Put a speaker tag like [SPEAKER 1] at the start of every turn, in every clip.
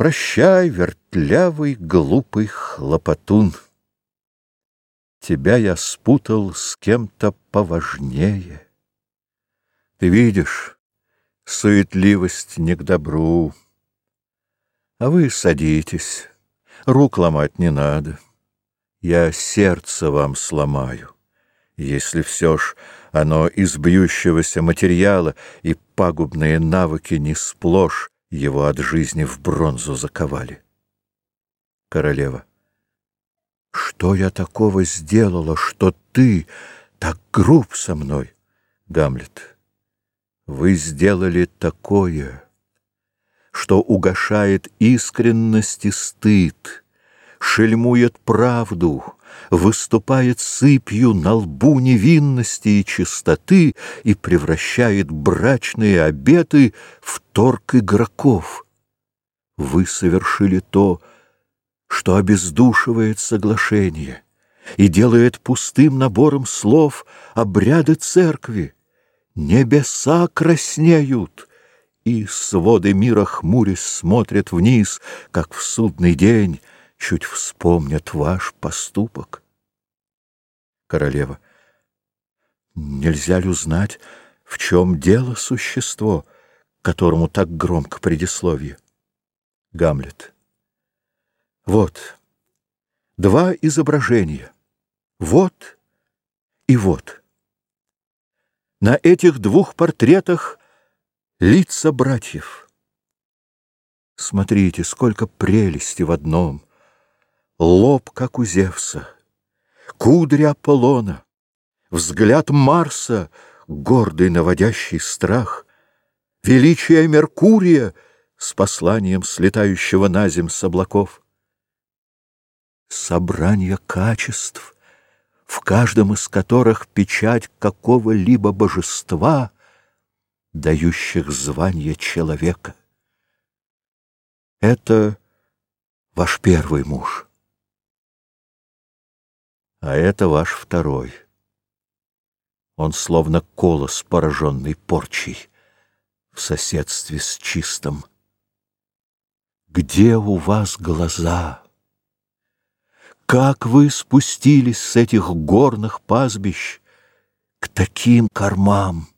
[SPEAKER 1] Прощай, вертлявый, глупый хлопотун. Тебя я спутал с кем-то поважнее. Ты видишь, суетливость не к добру. А вы садитесь, рук ломать не надо. Я сердце вам сломаю, если все ж оно из бьющегося материала и пагубные навыки не сплошь его от жизни в бронзу заковали. Королева. Что я такого сделала, что ты так груб со мной? Гамлет. Вы сделали такое, что угошает искренность и стыд, шельмует правду, выступает сыпью на лбу невинности и чистоты и превращает брачные обеты в торг игроков. Вы совершили то, что обездушивает соглашение и делает пустым набором слов обряды церкви. Небеса краснеют, и своды мира хмурясь смотрят вниз, как в судный день чуть вспомнят ваш поступок. Королева. Нельзя ли узнать, в чем дело существо, которому так громко предисловие? Гамлет. Вот два изображения. Вот и вот. На этих двух портретах лица братьев. Смотрите, сколько прелести в одном. Лоб, как у Зевса, кудри Аполлона, взгляд Марса, гордый, наводящий страх, величие Меркурия с посланием слетающего на земь с облаков. Собрание качеств — в каждом из которых печать какого-либо божества, дающих звание человека. Это ваш первый муж, а это ваш второй. Он словно колос, пораженный порчей, в соседстве с чистым. Где у вас глаза? Как вы спустились с этих горных пастбищ к таким кормам?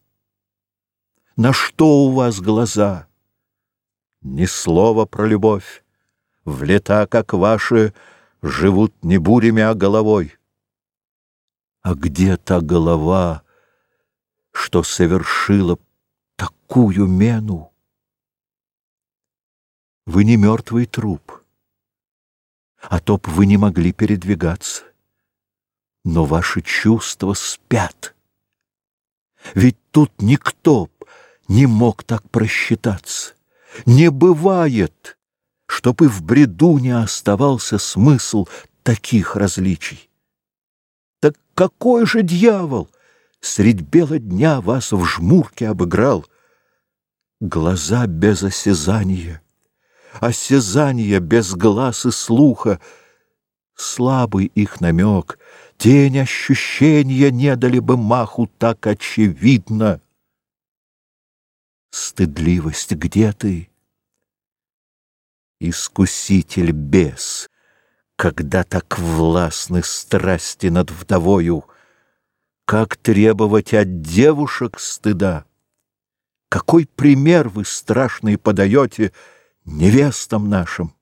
[SPEAKER 1] На что у вас глаза? Ни слова про любовь. В лета, как ваши, живут не бурями, а головой. А где та голова, что совершила такую мену? Вы не мертвый труп а то б вы не могли передвигаться. Но ваши чувства спят. Ведь тут никто не мог так просчитаться. Не бывает, чтоб и в бреду не оставался смысл таких различий. Какой же дьявол средь бела дня вас в жмурке обыграл? Глаза без осязания — осязания без глаз и слуха. Слабый их намек, тень ощущения не дали бы маху так очевидно. Стыдливость, где ты? Искуситель бес, когда так властны страсти над вдовою, как требовать от девушек стыда? Какой пример вы страшный подаете — невестам нашим.